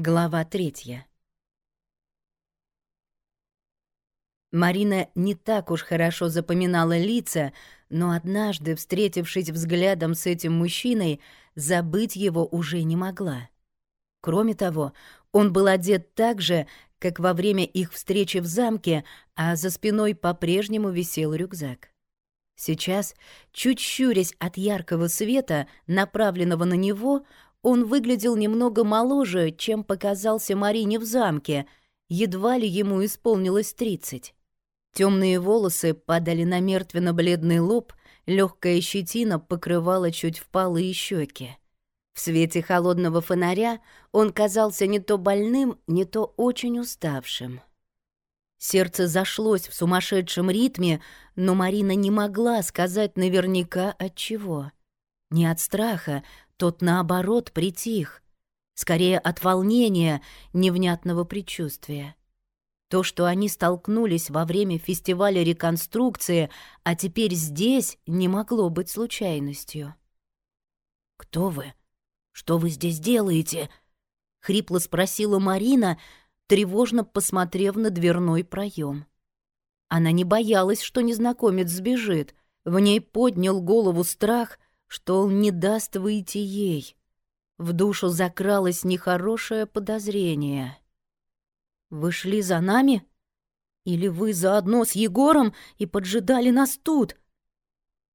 Глава третья. Марина не так уж хорошо запоминала лица, но однажды, встретившись взглядом с этим мужчиной, забыть его уже не могла. Кроме того, он был одет так же, как во время их встречи в замке, а за спиной по-прежнему висел рюкзак. Сейчас, чуть щурясь от яркого света, направленного на него, он выглядел немного моложе, чем показался Марине в замке, едва ли ему исполнилось тридцать. Темные волосы падали на мертвенно-бледный лоб, легкая щетина покрывала чуть впалые щеки. В свете холодного фонаря он казался не то больным, не то очень уставшим. Сердце зашлось в сумасшедшем ритме, но Марина не могла сказать наверняка от чего. Не от страха, тот, наоборот, притих. Скорее от волнения, невнятного предчувствия. То, что они столкнулись во время фестиваля реконструкции, а теперь здесь, не могло быть случайностью. «Кто вы? Что вы здесь делаете?» — хрипло спросила Марина, тревожно посмотрев на дверной проем. Она не боялась, что незнакомец сбежит. В ней поднял голову страх — что он не даст выйти ей. В душу закралось нехорошее подозрение. «Вы шли за нами? Или вы заодно с Егором и поджидали нас тут?»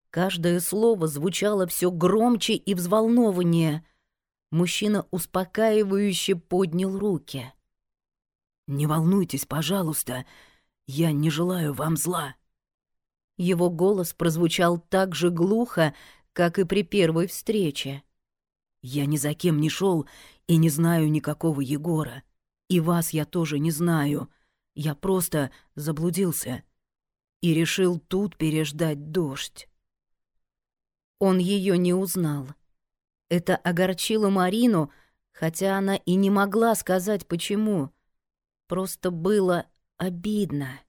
Каждое слово звучало все громче и взволнованнее. Мужчина успокаивающе поднял руки. «Не волнуйтесь, пожалуйста, я не желаю вам зла». Его голос прозвучал так же глухо, как и при первой встрече. Я ни за кем не шел и не знаю никакого Егора. И вас я тоже не знаю. Я просто заблудился и решил тут переждать дождь. Он ее не узнал. Это огорчило Марину, хотя она и не могла сказать почему. Просто было обидно.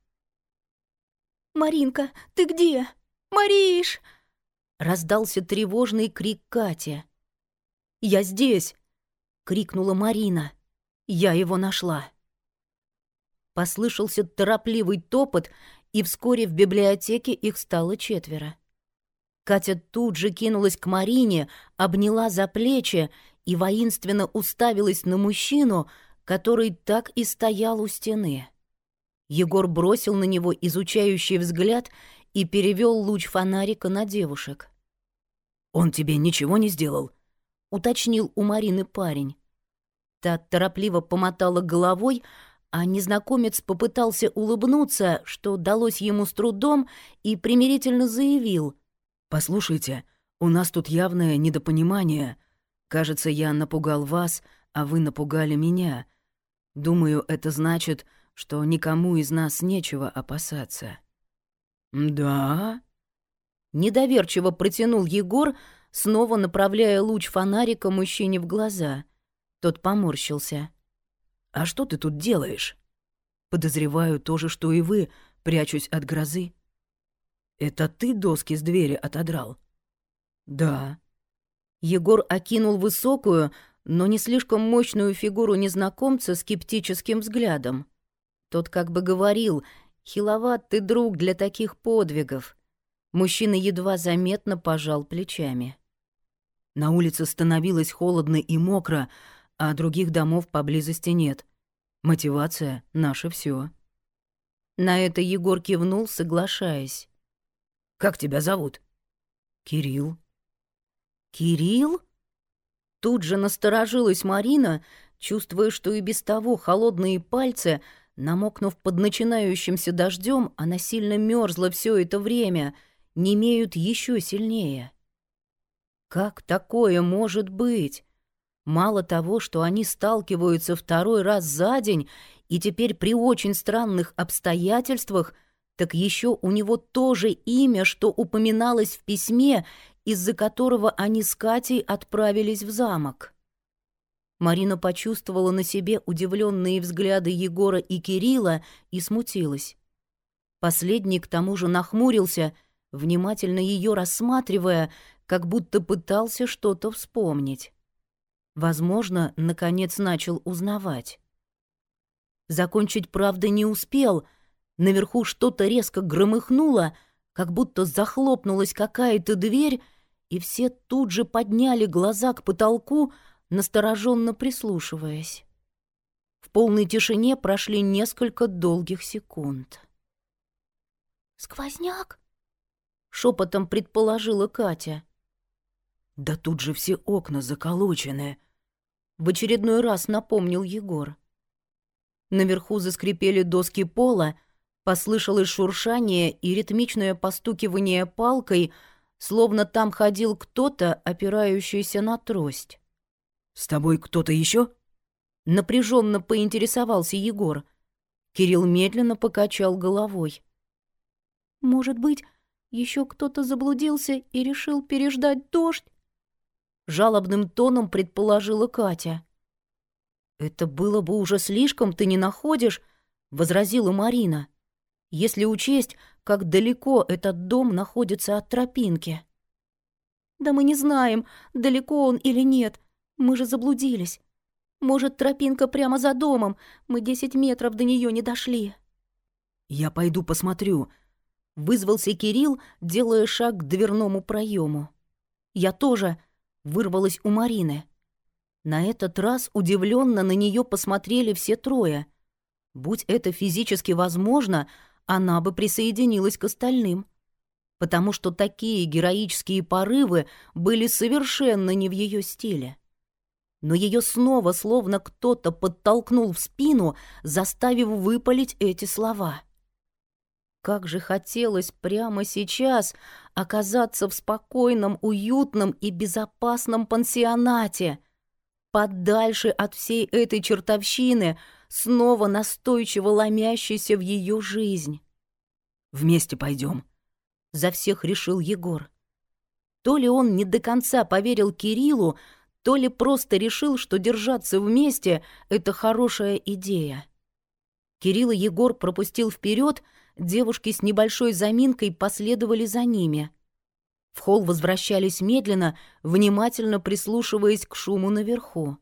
«Маринка, ты где? Мариш!» Раздался тревожный крик Кати. «Я здесь!» — крикнула Марина. «Я его нашла!» Послышался торопливый топот, и вскоре в библиотеке их стало четверо. Катя тут же кинулась к Марине, обняла за плечи и воинственно уставилась на мужчину, который так и стоял у стены. Егор бросил на него изучающий взгляд и перевел луч фонарика на девушек. «Он тебе ничего не сделал?» — уточнил у Марины парень. Та торопливо помотала головой, а незнакомец попытался улыбнуться, что далось ему с трудом, и примирительно заявил. «Послушайте, у нас тут явное недопонимание. Кажется, я напугал вас, а вы напугали меня. Думаю, это значит, что никому из нас нечего опасаться». «Да?» Недоверчиво протянул Егор, снова направляя луч фонарика мужчине в глаза. Тот поморщился. «А что ты тут делаешь?» «Подозреваю то же, что и вы, прячусь от грозы». «Это ты доски с двери отодрал?» «Да». Егор окинул высокую, но не слишком мощную фигуру незнакомца скептическим взглядом. Тот как бы говорил, «Хиловат ты друг для таких подвигов». Мужчина едва заметно пожал плечами. На улице становилось холодно и мокро, а других домов поблизости нет. Мотивация — наше все. На это Егор кивнул, соглашаясь. «Как тебя зовут?» «Кирилл». «Кирилл?» Тут же насторожилась Марина, чувствуя, что и без того холодные пальцы, намокнув под начинающимся дождем, она сильно мерзла все это время — не имеют еще сильнее. Как такое может быть? Мало того, что они сталкиваются второй раз за день, и теперь при очень странных обстоятельствах, так еще у него тоже имя, что упоминалось в письме, из-за которого они с Катей отправились в замок. Марина почувствовала на себе удивленные взгляды Егора и Кирилла и смутилась. Последний к тому же нахмурился внимательно ее рассматривая, как будто пытался что-то вспомнить. Возможно, наконец начал узнавать. Закончить, правда, не успел. Наверху что-то резко громыхнуло, как будто захлопнулась какая-то дверь, и все тут же подняли глаза к потолку, настороженно прислушиваясь. В полной тишине прошли несколько долгих секунд. «Сквозняк?» — шепотом предположила Катя. «Да тут же все окна заколочены», — в очередной раз напомнил Егор. Наверху заскрипели доски пола, послышалось шуршание и ритмичное постукивание палкой, словно там ходил кто-то, опирающийся на трость. «С тобой кто-то еще? Напряженно поинтересовался Егор. Кирилл медленно покачал головой. «Может быть, еще кто-то заблудился и решил переждать дождь?» Жалобным тоном предположила Катя. «Это было бы уже слишком, ты не находишь?» — возразила Марина. «Если учесть, как далеко этот дом находится от тропинки». «Да мы не знаем, далеко он или нет. Мы же заблудились. Может, тропинка прямо за домом. Мы десять метров до нее не дошли». «Я пойду посмотрю», — вызвался Кирилл, делая шаг к дверному проему. «Я тоже», — вырвалась у Марины. На этот раз удивленно на нее посмотрели все трое. Будь это физически возможно, она бы присоединилась к остальным. Потому что такие героические порывы были совершенно не в ее стиле. Но ее снова словно кто-то подтолкнул в спину, заставив выпалить эти слова. Как же хотелось прямо сейчас оказаться в спокойном, уютном и безопасном пансионате — подальше от всей этой чертовщины, снова настойчиво ломящейся в ее жизнь. «Вместе пойдем, за всех решил Егор. То ли он не до конца поверил Кириллу, то ли просто решил, что держаться вместе — это хорошая идея. Кирилл и Егор пропустил вперед, девушки с небольшой заминкой последовали за ними — в холл возвращались медленно, внимательно прислушиваясь к шуму наверху.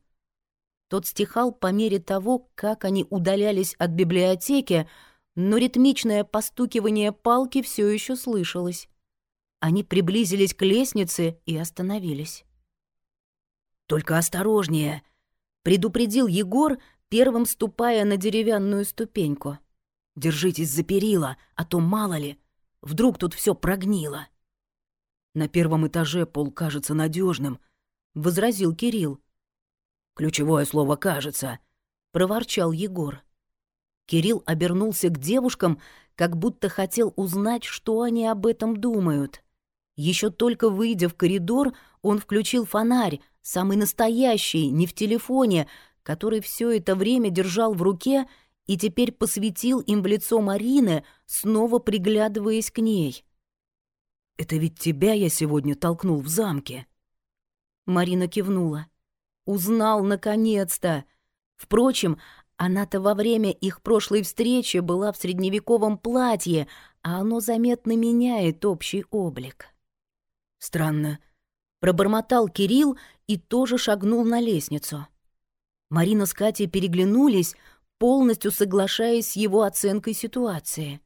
Тот стихал по мере того, как они удалялись от библиотеки, но ритмичное постукивание палки все еще слышалось. Они приблизились к лестнице и остановились. «Только осторожнее!» — предупредил Егор, первым ступая на деревянную ступеньку. «Держитесь за перила, а то мало ли, вдруг тут все прогнило». На первом этаже пол кажется надежным, возразил Кирилл. Ключевое слово кажется, проворчал Егор. Кирилл обернулся к девушкам, как будто хотел узнать, что они об этом думают. Еще только выйдя в коридор, он включил фонарь, самый настоящий, не в телефоне, который все это время держал в руке и теперь посветил им в лицо Марины, снова приглядываясь к ней. Это ведь тебя я сегодня толкнул в замке». Марина кивнула. «Узнал, наконец-то!» Впрочем, она-то во время их прошлой встречи была в средневековом платье, а оно заметно меняет общий облик. «Странно», — пробормотал Кирилл и тоже шагнул на лестницу. Марина с Катей переглянулись, полностью соглашаясь с его оценкой ситуации.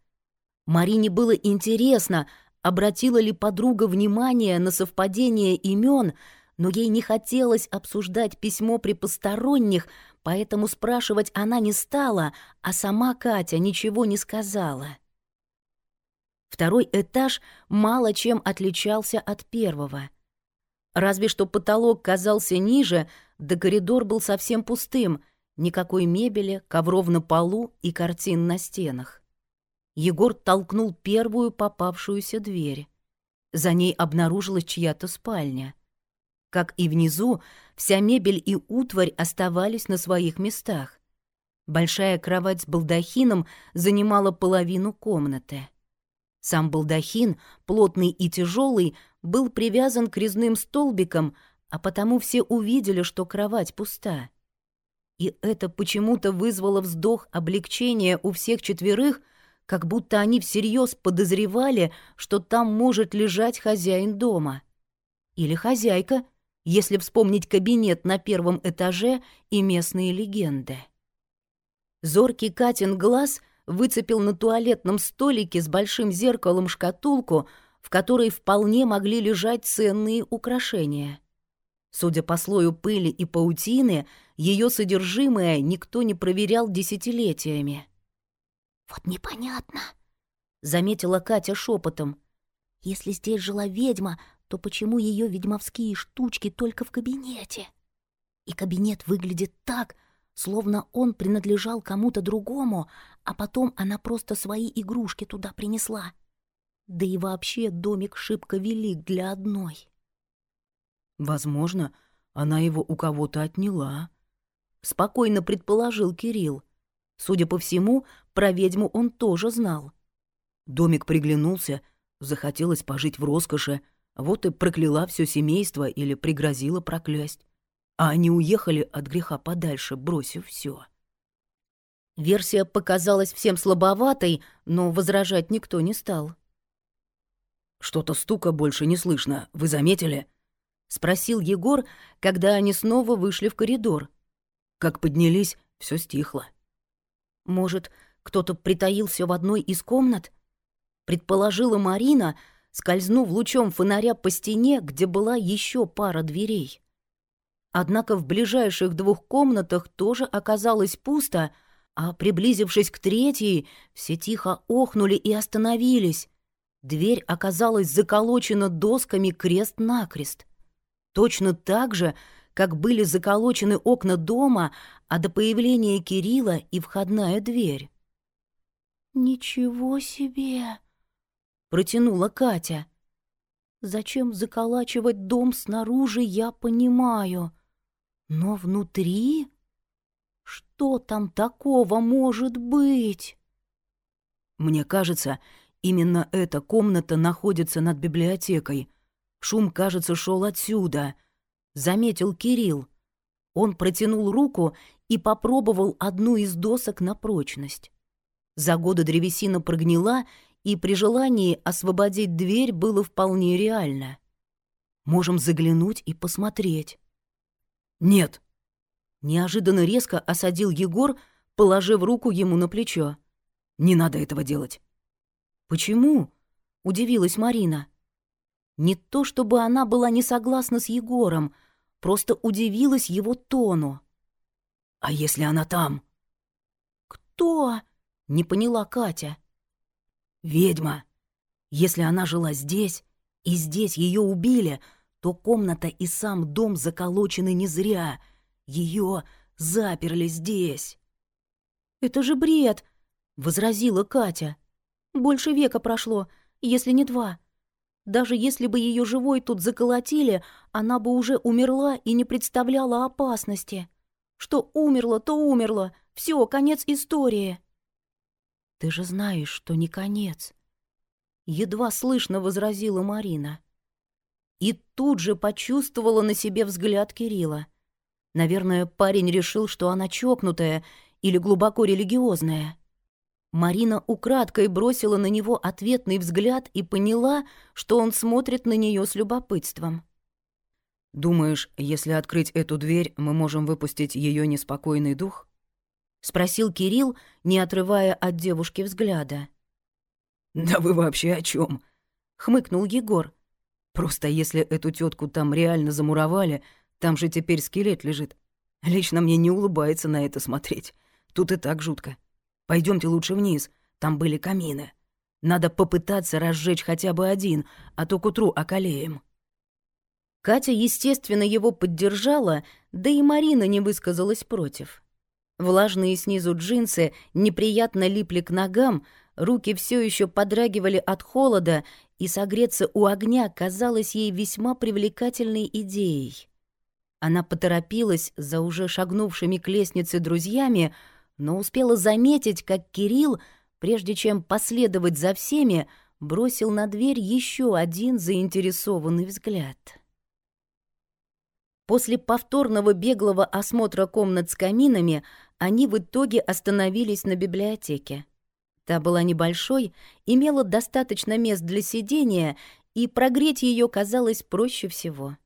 Марине было интересно — обратила ли подруга внимание на совпадение имен, но ей не хотелось обсуждать письмо при посторонних, поэтому спрашивать она не стала, а сама Катя ничего не сказала. Второй этаж мало чем отличался от первого. Разве что потолок казался ниже, да коридор был совсем пустым, никакой мебели, ковров на полу и картин на стенах. Егор толкнул первую попавшуюся дверь. За ней обнаружилась чья-то спальня. Как и внизу, вся мебель и утварь оставались на своих местах. Большая кровать с балдахином занимала половину комнаты. Сам балдахин, плотный и тяжелый, был привязан к резным столбикам, а потому все увидели, что кровать пуста. И это почему-то вызвало вздох облегчения у всех четверых — как будто они всерьез подозревали, что там может лежать хозяин дома. Или хозяйка, если вспомнить кабинет на первом этаже и местные легенды. Зоркий Катин глаз выцепил на туалетном столике с большим зеркалом шкатулку, в которой вполне могли лежать ценные украшения. Судя по слою пыли и паутины, ее содержимое никто не проверял десятилетиями. «Вот непонятно», — заметила Катя шепотом. «Если здесь жила ведьма, то почему ее ведьмовские штучки только в кабинете? И кабинет выглядит так, словно он принадлежал кому-то другому, а потом она просто свои игрушки туда принесла. Да и вообще домик шибко велик для одной. Возможно, она его у кого-то отняла. Спокойно предположил Кирилл. Судя по всему, про ведьму он тоже знал. Домик приглянулся, захотелось пожить в роскоши, вот и прокляла все семейство или пригрозила проклясть. А они уехали от греха подальше, бросив все. Версия показалась всем слабоватой, но возражать никто не стал. «Что-то стука больше не слышно, вы заметили?» — спросил Егор, когда они снова вышли в коридор. Как поднялись, все стихло. «Может, кто-то притаился в одной из комнат?» — предположила Марина — скользнув лучом фонаря по стене, где была еще пара дверей. Однако в ближайших двух комнатах тоже оказалось пусто, а, приблизившись к третьей, все тихо охнули и остановились. Дверь оказалась заколочена досками крест-накрест. Точно так же, как были заколочены окна дома, а до появления Кирилла и входная дверь. «Ничего себе!» протянула Катя. Зачем заколачивать дом снаружи, я понимаю. Но внутри? Что там такого может быть? Мне кажется, именно эта комната находится над библиотекой. Шум, кажется, шел отсюда, заметил Кирилл. Он протянул руку и попробовал одну из досок на прочность. За годы древесина прогнила и при желании освободить дверь было вполне реально. Можем заглянуть и посмотреть. «Нет!» Неожиданно резко осадил Егор, положив руку ему на плечо. «Не надо этого делать». «Почему?» — удивилась Марина. Не то чтобы она была не согласна с Егором, просто удивилась его тону. «А если она там?» «Кто?» — не поняла Катя. Ведьма. Если она жила здесь, и здесь ее убили, то комната и сам дом заколочены не зря. Ее заперли здесь. «Это же бред!» — возразила Катя. «Больше века прошло, если не два. Даже если бы ее живой тут заколотили, она бы уже умерла и не представляла опасности. Что умерла, то умерла. Все, конец истории». «Ты же знаешь, что не конец», — едва слышно возразила Марина. И тут же почувствовала на себе взгляд Кирилла. Наверное, парень решил, что она чокнутая или глубоко религиозная. Марина украдкой бросила на него ответный взгляд и поняла, что он смотрит на нее с любопытством. «Думаешь, если открыть эту дверь, мы можем выпустить ее неспокойный дух?» — спросил Кирилл, не отрывая от девушки взгляда. «Да вы вообще о чем? хмыкнул Егор. «Просто если эту тетку там реально замуровали, там же теперь скелет лежит. Лично мне не улыбается на это смотреть. Тут и так жутко. Пойдемте лучше вниз, там были камины. Надо попытаться разжечь хотя бы один, а то к утру околеем». Катя, естественно, его поддержала, да и Марина не высказалась против. Влажные снизу джинсы неприятно липли к ногам, руки все еще подрагивали от холода, и согреться у огня казалось ей весьма привлекательной идеей. Она поторопилась за уже шагнувшими к лестнице друзьями, но успела заметить, как Кирилл, прежде чем последовать за всеми, бросил на дверь еще один заинтересованный взгляд. После повторного беглого осмотра комнат с каминами они в итоге остановились на библиотеке. Та была небольшой, имела достаточно мест для сидения, и прогреть ее казалось проще всего.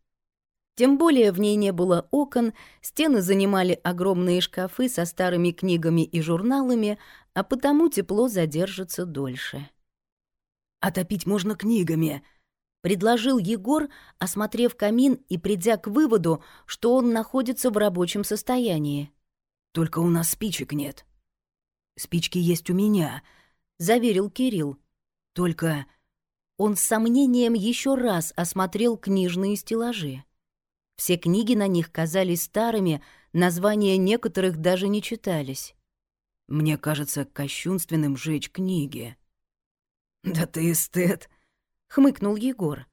Тем более в ней не было окон, стены занимали огромные шкафы со старыми книгами и журналами, а потому тепло задержится дольше. «Отопить можно книгами», — предложил Егор, осмотрев камин и придя к выводу, что он находится в рабочем состоянии. «Только у нас спичек нет». «Спички есть у меня», — заверил Кирилл. «Только...» Он с сомнением еще раз осмотрел книжные стеллажи. Все книги на них казались старыми, названия некоторых даже не читались. «Мне кажется кощунственным жечь книги». «Да ты эстет», — хмыкнул Егор.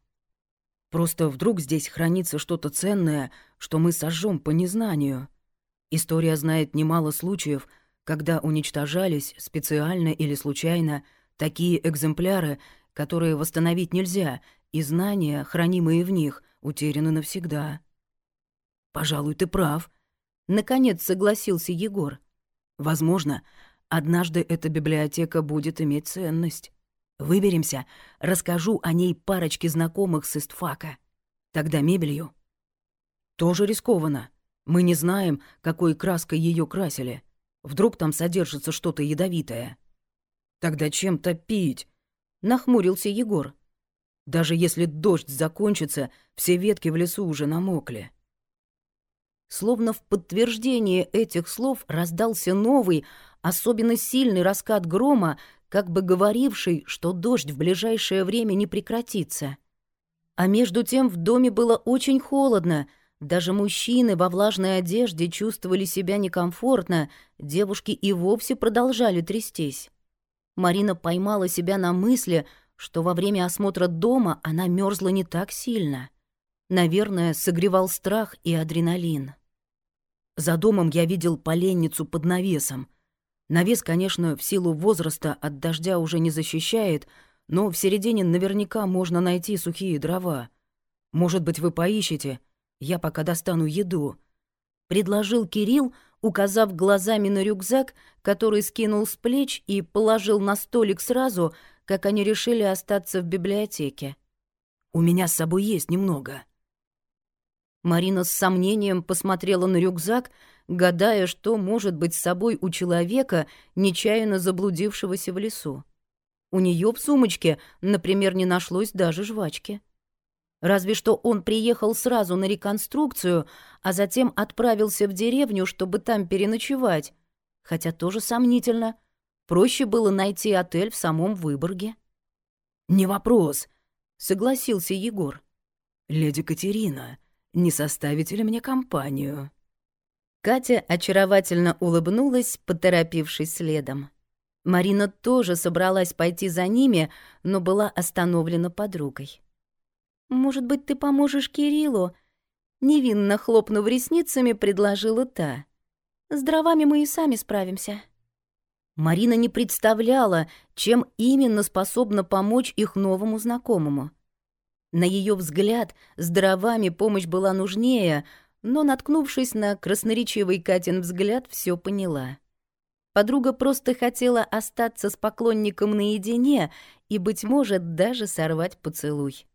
«Просто вдруг здесь хранится что-то ценное, что мы сожжем по незнанию. История знает немало случаев, когда уничтожались специально или случайно такие экземпляры, которые восстановить нельзя, и знания, хранимые в них, утеряны навсегда. «Пожалуй, ты прав», — наконец согласился Егор. «Возможно, однажды эта библиотека будет иметь ценность. Выберемся, расскажу о ней парочке знакомых с истфака. Тогда мебелью». «Тоже рискованно. Мы не знаем, какой краской ее красили. Вдруг там содержится что-то ядовитое». «Тогда чем топить?» — нахмурился Егор. «Даже если дождь закончится, все ветки в лесу уже намокли». Словно в подтверждение этих слов раздался новый, особенно сильный раскат грома, как бы говоривший, что дождь в ближайшее время не прекратится. А между тем в доме было очень холодно, даже мужчины во влажной одежде чувствовали себя некомфортно, девушки и вовсе продолжали трястись. Марина поймала себя на мысли, что во время осмотра дома она мерзла не так сильно. Наверное, согревал страх и адреналин. За домом я видел поленницу под навесом. Навес, конечно, в силу возраста от дождя уже не защищает, но в середине наверняка можно найти сухие дрова. Может быть, вы поищете? Я пока достану еду. Предложил Кирилл, указав глазами на рюкзак, который скинул с плеч и положил на столик сразу, как они решили остаться в библиотеке. «У меня с собой есть немного». Марина с сомнением посмотрела на рюкзак, гадая, что может быть с собой у человека, нечаянно заблудившегося в лесу. У нее в сумочке, например, не нашлось даже жвачки. Разве что он приехал сразу на реконструкцию, а затем отправился в деревню, чтобы там переночевать. Хотя тоже сомнительно. Проще было найти отель в самом Выборге. «Не вопрос», — согласился Егор. «Леди Катерина, не составите ли мне компанию?» Катя очаровательно улыбнулась, поторопившись следом. Марина тоже собралась пойти за ними, но была остановлена подругой. «Может быть, ты поможешь Кириллу?» Невинно хлопнув ресницами, предложила та. «С дровами мы и сами справимся». Марина не представляла, чем именно способна помочь их новому знакомому. На ее взгляд, с дровами помощь была нужнее, но, наткнувшись на красноречивый Катин взгляд, все поняла. Подруга просто хотела остаться с поклонником наедине и, быть может, даже сорвать поцелуй.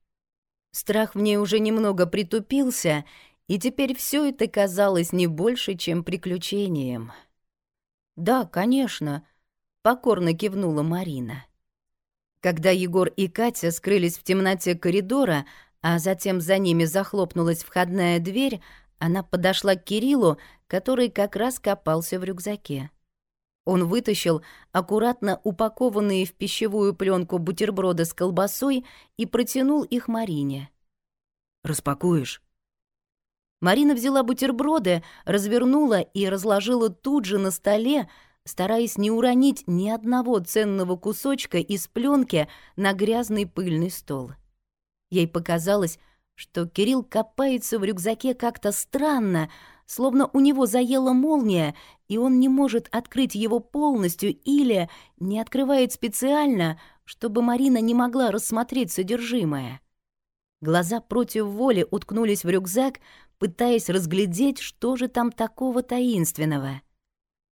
Страх в ней уже немного притупился, и теперь все это казалось не больше, чем приключением. «Да, конечно», — покорно кивнула Марина. Когда Егор и Катя скрылись в темноте коридора, а затем за ними захлопнулась входная дверь, она подошла к Кириллу, который как раз копался в рюкзаке. Он вытащил аккуратно упакованные в пищевую пленку бутерброды с колбасой и протянул их Марине. «Распакуешь?» Марина взяла бутерброды, развернула и разложила тут же на столе, стараясь не уронить ни одного ценного кусочка из пленки на грязный пыльный стол. Ей показалось, что Кирилл копается в рюкзаке как-то странно, словно у него заела молния, и он не может открыть его полностью или не открывает специально, чтобы Марина не могла рассмотреть содержимое. Глаза против воли уткнулись в рюкзак, пытаясь разглядеть, что же там такого таинственного.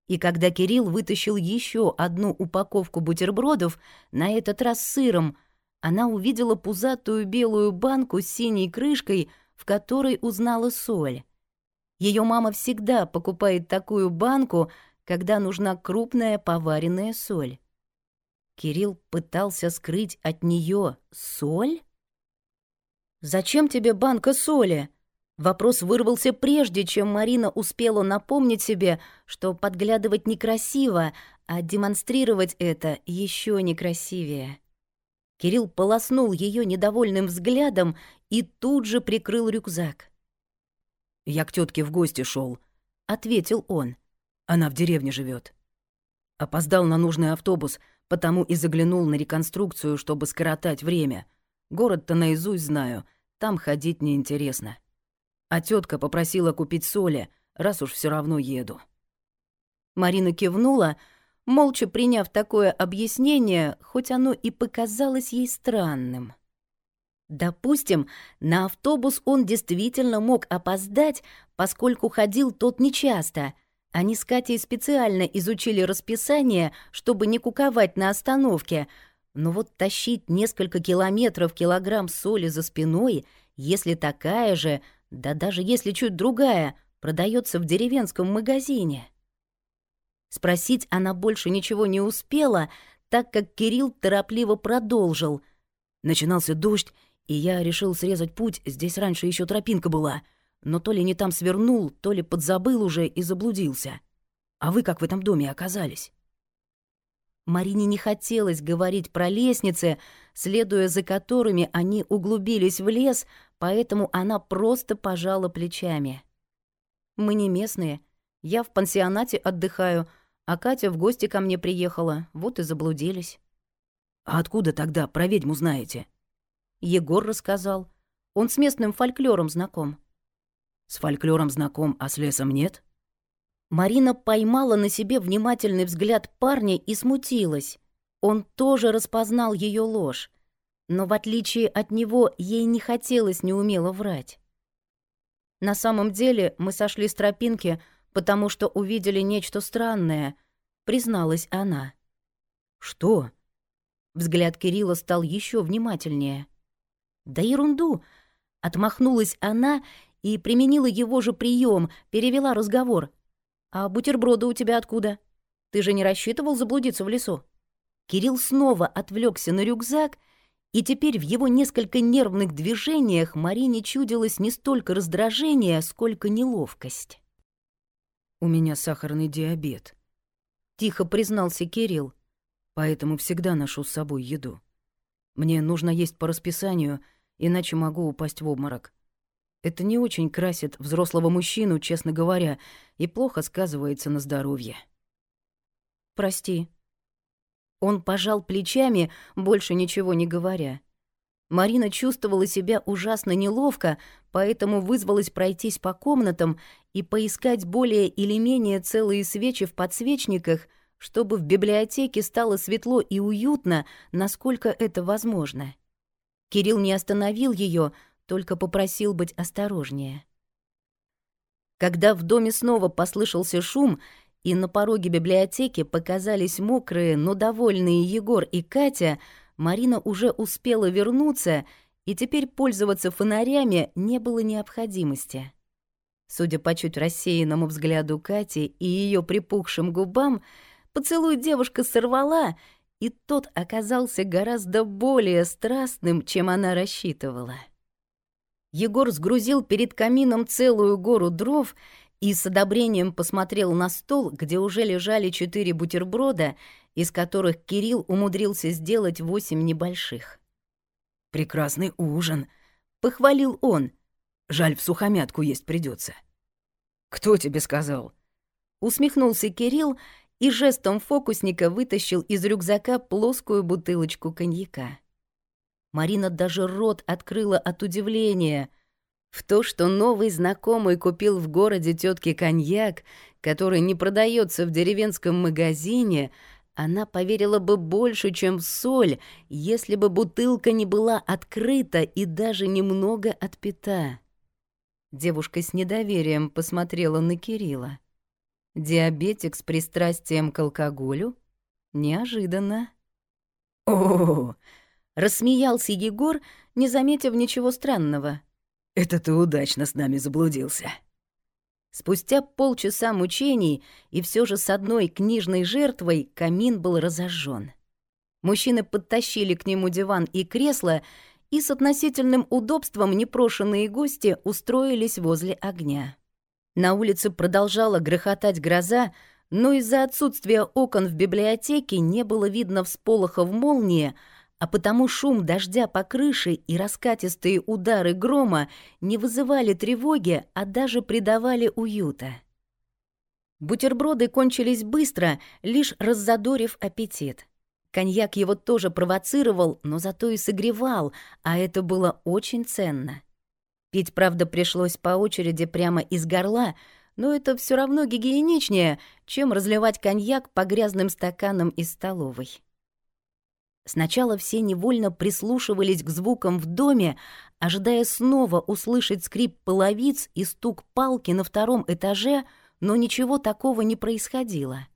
И когда Кирилл вытащил еще одну упаковку бутербродов, на этот раз с сыром, она увидела пузатую белую банку с синей крышкой, в которой узнала соль. Ее мама всегда покупает такую банку, когда нужна крупная поваренная соль. Кирилл пытался скрыть от нее соль? «Зачем тебе банка соли?» Вопрос вырвался прежде, чем Марина успела напомнить себе, что подглядывать некрасиво, а демонстрировать это еще некрасивее. Кирилл полоснул ее недовольным взглядом и тут же прикрыл рюкзак. «Я к тетке в гости шел, ответил он. «Она в деревне живет. Опоздал на нужный автобус, потому и заглянул на реконструкцию, чтобы скоротать время. Город-то наизусть знаю, там ходить неинтересно. А тетка попросила купить соли, раз уж все равно еду». Марина кивнула, молча приняв такое объяснение, хоть оно и показалось ей странным. Допустим, на автобус он действительно мог опоздать, поскольку ходил тот нечасто. Они с Катей специально изучили расписание, чтобы не куковать на остановке. Но вот тащить несколько километров килограмм соли за спиной, если такая же, да даже если чуть другая, продается в деревенском магазине — Спросить она больше ничего не успела, так как Кирилл торопливо продолжил. Начинался дождь, и я решил срезать путь, здесь раньше еще тропинка была. Но то ли не там свернул, то ли подзабыл уже и заблудился. А вы как в этом доме оказались? Марине не хотелось говорить про лестницы, следуя за которыми они углубились в лес, поэтому она просто пожала плечами. «Мы не местные. Я в пансионате отдыхаю, а Катя в гости ко мне приехала, вот и заблудились. А откуда тогда про ведьму знаете? Егор рассказал. Он с местным фольклором знаком. С фольклором знаком, а с лесом нет? Марина поймала на себе внимательный взгляд парня и смутилась. Он тоже распознал ее ложь. Но в отличие от него, ей не хотелось неумело врать. На самом деле мы сошли с тропинки, потому что увидели нечто странное», — призналась она. «Что?» Взгляд Кирилла стал еще внимательнее. «Да ерунду!» — отмахнулась она и применила его же прием, перевела разговор. «А бутерброды у тебя откуда? Ты же не рассчитывал заблудиться в лесу?» Кирилл снова отвлекся на рюкзак, и теперь в его несколько нервных движениях Марине чудилось не столько раздражение, сколько неловкость. «У меня сахарный диабет», — тихо признался Кирилл, «поэтому всегда ношу с собой еду. Мне нужно есть по расписанию, иначе могу упасть в обморок. Это не очень красит взрослого мужчину, честно говоря, и плохо сказывается на здоровье». «Прости». Он пожал плечами, больше ничего не говоря. Марина чувствовала себя ужасно неловко, поэтому вызвалась пройтись по комнатам и поискать более или менее целые свечи в подсвечниках, чтобы в библиотеке стало светло и уютно, насколько это возможно. Кирилл не остановил ее, только попросил быть осторожнее. Когда в доме снова послышался шум, и на пороге библиотеки показались мокрые, но довольные Егор и Катя — Марина уже успела вернуться, и теперь пользоваться фонарями не было необходимости. Судя по чуть рассеянному взгляду Кати и ее припухшим губам, поцелуй девушка сорвала, и тот оказался гораздо более страстным, чем она рассчитывала. Егор сгрузил перед камином целую гору дров и с одобрением посмотрел на стол, где уже лежали четыре бутерброда из которых Кирилл умудрился сделать восемь небольших. «Прекрасный ужин», — похвалил он. «Жаль, в сухомятку есть придется. «Кто тебе сказал?» Усмехнулся Кирилл и жестом фокусника вытащил из рюкзака плоскую бутылочку коньяка. Марина даже рот открыла от удивления. В то, что новый знакомый купил в городе тетке коньяк, который не продается в деревенском магазине, она поверила бы больше, чем в соль, если бы бутылка не была открыта и даже немного отпита. Девушка с недоверием посмотрела на Кирилла. Диабетик с пристрастием к алкоголю? Неожиданно. О, рассмеялся Егор, не заметив ничего странного. Это ты удачно с нами заблудился». Спустя полчаса мучений и все же с одной книжной жертвой камин был разожжен. Мужчины подтащили к нему диван и кресло, и с относительным удобством непрошенные гости устроились возле огня. На улице продолжала грохотать гроза, но из-за отсутствия окон в библиотеке не было видно всполохов молнии, а потому шум дождя по крыше и раскатистые удары грома не вызывали тревоги, а даже придавали уюта. Бутерброды кончились быстро, лишь раззадорив аппетит. Коньяк его тоже провоцировал, но зато и согревал, а это было очень ценно. Пить, правда, пришлось по очереди прямо из горла, но это все равно гигиеничнее, чем разливать коньяк по грязным стаканам из столовой. Сначала все невольно прислушивались к звукам в доме, ожидая снова услышать скрип половиц и стук палки на втором этаже, но ничего такого не происходило.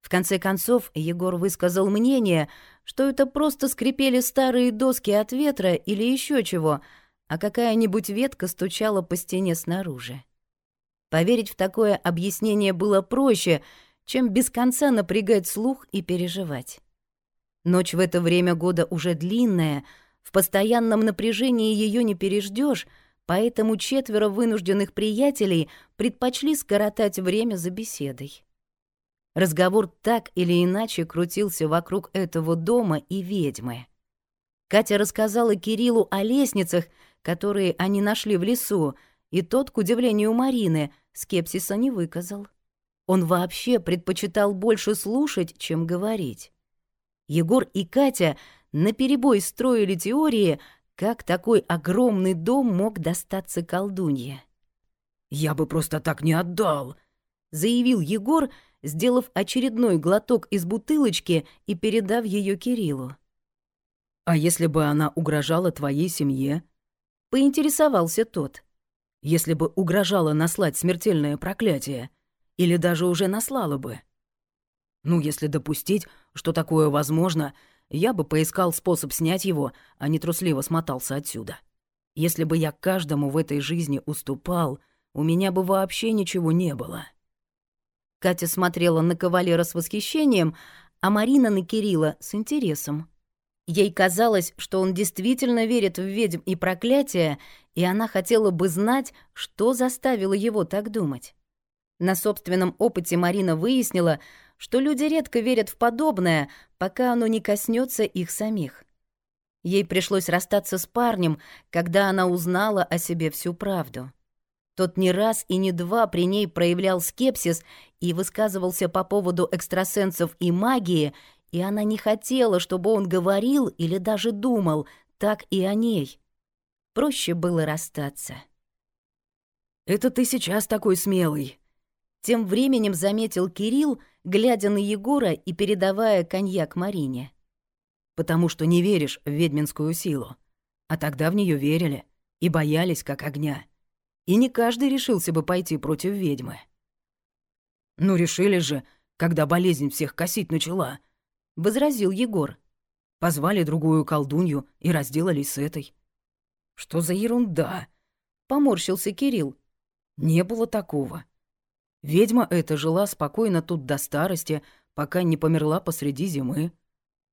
В конце концов, Егор высказал мнение, что это просто скрипели старые доски от ветра или еще чего, а какая-нибудь ветка стучала по стене снаружи. Поверить в такое объяснение было проще, чем без конца напрягать слух и переживать. Ночь в это время года уже длинная, в постоянном напряжении ее не переждешь, поэтому четверо вынужденных приятелей предпочли скоротать время за беседой. Разговор так или иначе крутился вокруг этого дома и ведьмы. Катя рассказала Кириллу о лестницах, которые они нашли в лесу, и тот, к удивлению Марины, скепсиса не выказал. Он вообще предпочитал больше слушать, чем говорить. Егор и Катя наперебой строили теории, как такой огромный дом мог достаться колдунье. «Я бы просто так не отдал», — заявил Егор, сделав очередной глоток из бутылочки и передав ее Кириллу. «А если бы она угрожала твоей семье?» — поинтересовался тот. «Если бы угрожала наслать смертельное проклятие, или даже уже наслала бы?» Ну, если допустить, что такое возможно, я бы поискал способ снять его, а не трусливо смотался отсюда. Если бы я каждому в этой жизни уступал, у меня бы вообще ничего не было. Катя смотрела на кавалера с восхищением, а Марина на Кирилла с интересом. Ей казалось, что он действительно верит в ведьм и проклятия, и она хотела бы знать, что заставило его так думать. На собственном опыте Марина выяснила, что люди редко верят в подобное, пока оно не коснется их самих. Ей пришлось расстаться с парнем, когда она узнала о себе всю правду. Тот не раз и не два при ней проявлял скепсис и высказывался по поводу экстрасенсов и магии, и она не хотела, чтобы он говорил или даже думал так и о ней. Проще было расстаться. «Это ты сейчас такой смелый», — тем временем заметил Кирилл, глядя на Егора и передавая коньяк Марине. «Потому что не веришь в ведьминскую силу. А тогда в нее верили и боялись как огня и не каждый решился бы пойти против ведьмы. «Ну, решили же, когда болезнь всех косить начала», — возразил Егор. Позвали другую колдунью и разделались с этой. «Что за ерунда?» — поморщился Кирилл. «Не было такого. Ведьма эта жила спокойно тут до старости, пока не померла посреди зимы.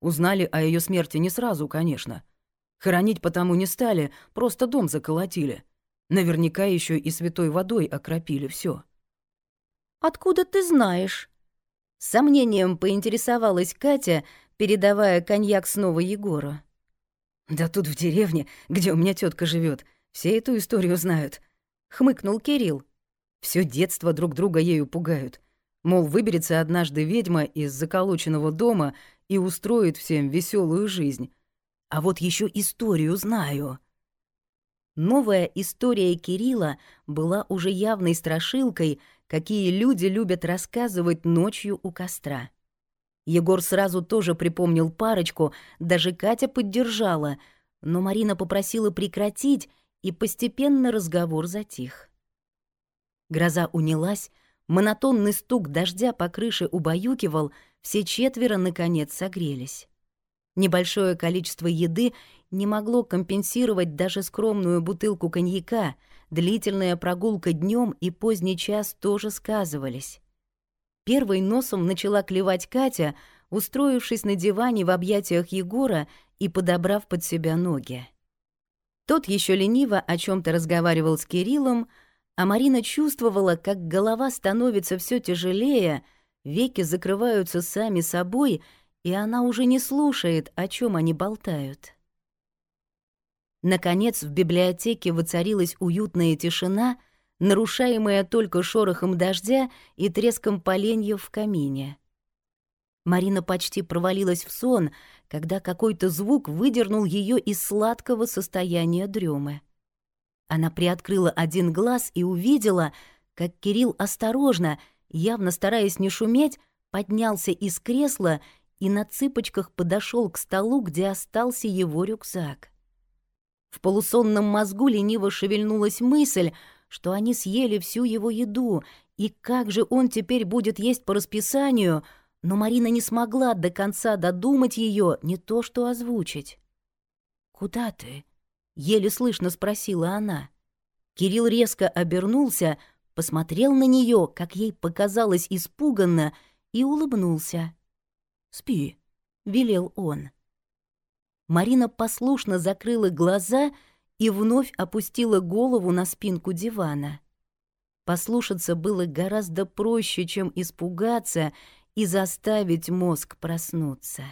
Узнали о ее смерти не сразу, конечно. Хоронить потому не стали, просто дом заколотили. Наверняка еще и святой водой окропили все. «Откуда ты знаешь?» Сомнением поинтересовалась Катя, передавая коньяк снова Егору. «Да тут в деревне, где у меня тетка живет, все эту историю знают», — хмыкнул Кирилл. Все детство друг друга ею пугают. Мол, выберется однажды ведьма из заколоченного дома и устроит всем веселую жизнь. А вот еще историю знаю. Новая история Кирилла была уже явной страшилкой, какие люди любят рассказывать ночью у костра. Егор сразу тоже припомнил парочку, даже Катя поддержала, но Марина попросила прекратить, и постепенно разговор затих. Гроза унялась, монотонный стук дождя по крыше убаюкивал, все четверо, наконец, согрелись. Небольшое количество еды не могло компенсировать даже скромную бутылку коньяка, длительная прогулка днем и поздний час тоже сказывались. Первой носом начала клевать Катя, устроившись на диване в объятиях Егора и подобрав под себя ноги. Тот еще лениво о чем то разговаривал с Кириллом, а Марина чувствовала, как голова становится все тяжелее, веки закрываются сами собой, и она уже не слушает, о чем они болтают. Наконец в библиотеке воцарилась уютная тишина, нарушаемая только шорохом дождя и треском поленьев в камине. Марина почти провалилась в сон, когда какой-то звук выдернул ее из сладкого состояния дремы. Она приоткрыла один глаз и увидела, как Кирилл осторожно, явно стараясь не шуметь, поднялся из кресла и на цыпочках подошел к столу, где остался его рюкзак. В полусонном мозгу лениво шевельнулась мысль, что они съели всю его еду, и как же он теперь будет есть по расписанию, но Марина не смогла до конца додумать ее, не то что озвучить. «Куда ты?» — еле слышно спросила она. Кирилл резко обернулся, посмотрел на нее, как ей показалось испуганно, и улыбнулся. «Спи», — велел он. Марина послушно закрыла глаза и вновь опустила голову на спинку дивана. Послушаться было гораздо проще, чем испугаться и заставить мозг проснуться.